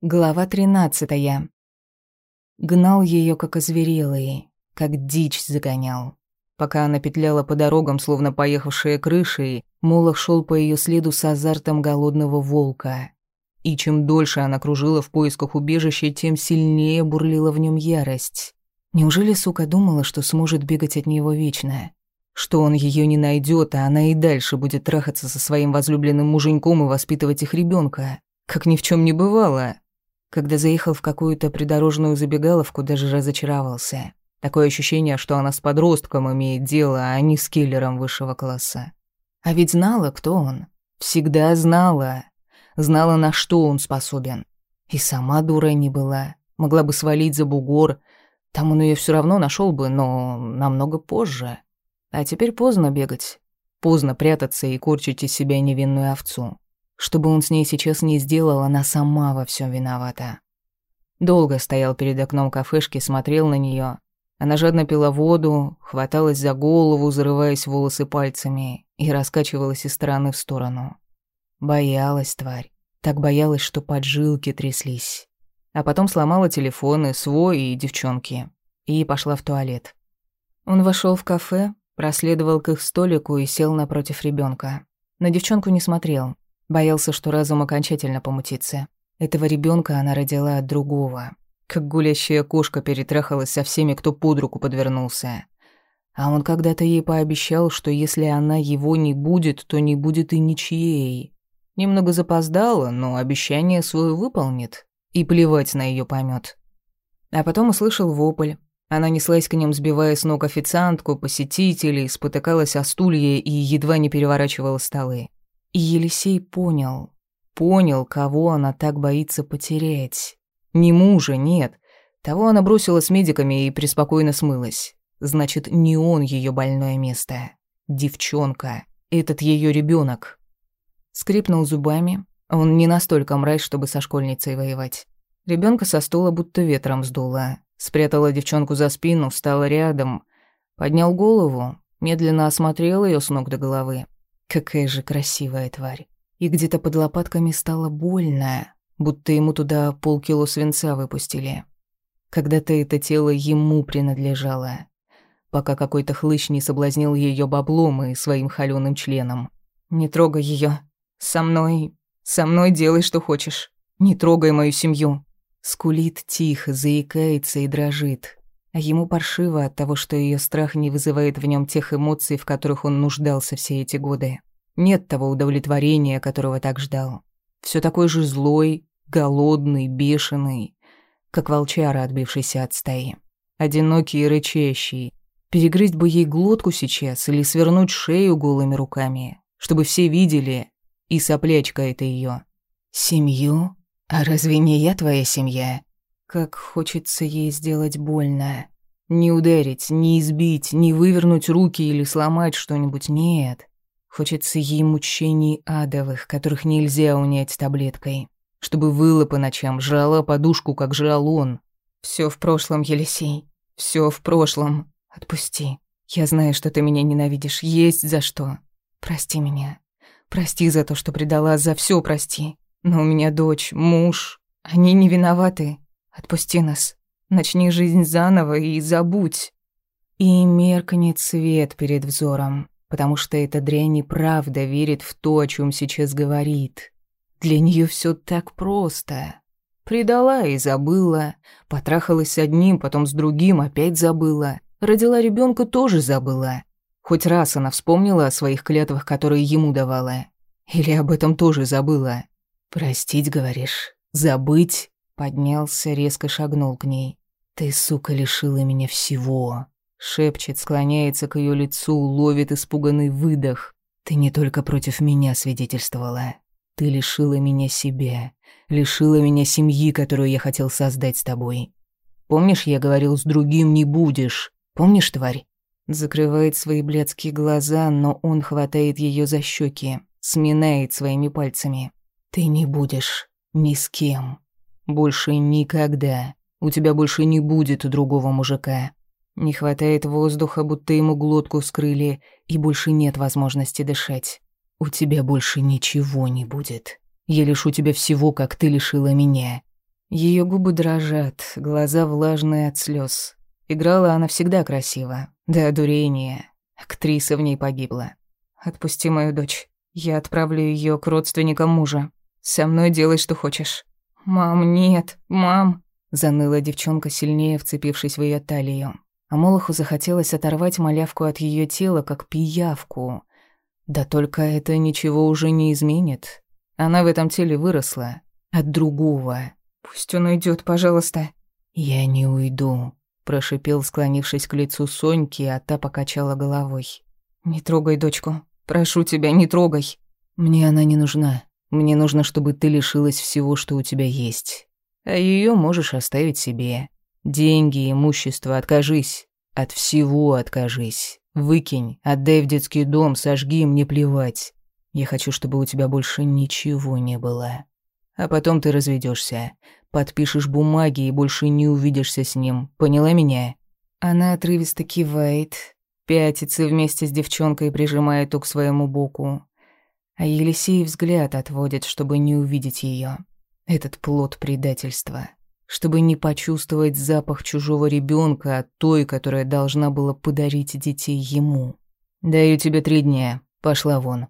Глава тринадцатая. Гнал ее как озверелый, как дичь загонял. Пока она петляла по дорогам, словно поехавшая крышей, Молох шел по ее следу с азартом голодного волка. И чем дольше она кружила в поисках убежища, тем сильнее бурлила в нем ярость. Неужели сука думала, что сможет бегать от него вечно? Что он ее не найдет, а она и дальше будет трахаться со своим возлюбленным муженьком и воспитывать их ребенка, Как ни в чем не бывало. Когда заехал в какую-то придорожную забегаловку, даже разочаровался. Такое ощущение, что она с подростком имеет дело, а не с киллером высшего класса. А ведь знала, кто он. Всегда знала. Знала, на что он способен. И сама дура не была. Могла бы свалить за бугор. Там он ее все равно нашел бы, но намного позже. А теперь поздно бегать. Поздно прятаться и корчить из себя невинную овцу. Что бы он с ней сейчас не сделал, она сама во всем виновата. Долго стоял перед окном кафешки, смотрел на нее. Она жадно пила воду, хваталась за голову, зарываясь волосы пальцами, и раскачивалась из стороны в сторону. Боялась тварь. Так боялась, что поджилки тряслись. А потом сломала телефоны, свой и девчонки. И пошла в туалет. Он вошел в кафе, проследовал к их столику и сел напротив ребенка. На девчонку не смотрел, Боялся, что разум окончательно помутится. Этого ребенка она родила от другого. Как гулящая кошка перетрахалась со всеми, кто под руку подвернулся. А он когда-то ей пообещал, что если она его не будет, то не будет и ничьей. Немного запоздала, но обещание свое выполнит. И плевать на ее помет. А потом услышал вопль. Она неслась к ним, сбивая с ног официантку, посетителей, спотыкалась о стулья и едва не переворачивала столы. И Елисей понял, понял, кого она так боится потерять. Не мужа, нет. Того она бросила с медиками и преспокойно смылась. Значит, не он ее больное место. Девчонка. Этот ее ребенок. Скрипнул зубами. Он не настолько мразь, чтобы со школьницей воевать. Ребенка со стула будто ветром сдуло. Спрятала девчонку за спину, встала рядом. Поднял голову, медленно осмотрел ее с ног до головы. Какая же красивая тварь. И где-то под лопатками стало больно, будто ему туда полкило свинца выпустили. Когда-то это тело ему принадлежало, пока какой-то хлыщ не соблазнил ее баблом и своим холёным членом. «Не трогай ее. Со мной... Со мной делай, что хочешь. Не трогай мою семью». Скулит тихо, заикается и дрожит. А ему паршиво от того, что ее страх не вызывает в нем тех эмоций, в которых он нуждался все эти годы. Нет того удовлетворения, которого так ждал. Все такой же злой, голодный, бешеный, как волчара, отбившийся от стаи. Одинокий и рычащий. Перегрызть бы ей глотку сейчас или свернуть шею голыми руками, чтобы все видели, и соплячка это ее. Семью? А разве не я твоя семья? Как хочется ей сделать больно. Не ударить, не избить, не вывернуть руки или сломать что-нибудь, нет. Хочется ей мучений адовых, которых нельзя унять таблеткой. Чтобы выла по ночам, жрала подушку, как жрал он. Все в прошлом, Елисей. Все в прошлом. Отпусти. Я знаю, что ты меня ненавидишь. Есть за что. Прости меня. Прости за то, что предала, за все прости. Но у меня дочь, муж. Они не виноваты. Отпусти нас. Начни жизнь заново и забудь. И меркнет свет перед взором, потому что эта дрянь и правда верит в то, о чем сейчас говорит. Для нее все так просто. Предала и забыла, потрахалась с одним, потом с другим, опять забыла. Родила ребенка тоже забыла. Хоть раз она вспомнила о своих клятвах, которые ему давала. Или об этом тоже забыла. «Простить, говоришь? Забыть?» Поднялся, резко шагнул к ней. «Ты, сука, лишила меня всего!» Шепчет, склоняется к ее лицу, ловит испуганный выдох. «Ты не только против меня свидетельствовала. Ты лишила меня себя. Лишила меня семьи, которую я хотел создать с тобой. Помнишь, я говорил, с другим не будешь? Помнишь, тварь?» Закрывает свои блядские глаза, но он хватает ее за щеки, сминает своими пальцами. «Ты не будешь ни с кем. Больше никогда. У тебя больше не будет другого мужика. Не хватает воздуха, будто ему глотку вскрыли, и больше нет возможности дышать. У тебя больше ничего не будет. Я лишу тебя всего, как ты лишила меня. Ее губы дрожат, глаза влажные от слез. Играла она всегда красиво, до одурения. Актриса в ней погибла. «Отпусти мою дочь. Я отправлю ее к родственникам мужа. Со мной делай, что хочешь». «Мам, нет, мам!» Заныла девчонка, сильнее вцепившись в ее талию. А Молоху захотелось оторвать малявку от ее тела, как пиявку. Да только это ничего уже не изменит. Она в этом теле выросла. От другого. «Пусть он уйдет, пожалуйста». «Я не уйду», — прошипел, склонившись к лицу Соньки, а та покачала головой. «Не трогай дочку. Прошу тебя, не трогай». «Мне она не нужна. Мне нужно, чтобы ты лишилась всего, что у тебя есть. А ее можешь оставить себе. Деньги, имущество, откажись. От всего откажись. Выкинь, отдай в детский дом, сожги, мне плевать. Я хочу, чтобы у тебя больше ничего не было. А потом ты разведешься, подпишешь бумаги и больше не увидишься с ним. Поняла меня?» Она отрывисто кивает, пятится вместе с девчонкой, прижимая ту к своему боку. А Елисей взгляд отводит, чтобы не увидеть ее. Этот плод предательства. Чтобы не почувствовать запах чужого ребенка от той, которая должна была подарить детей ему. «Даю тебе три дня. Пошла вон».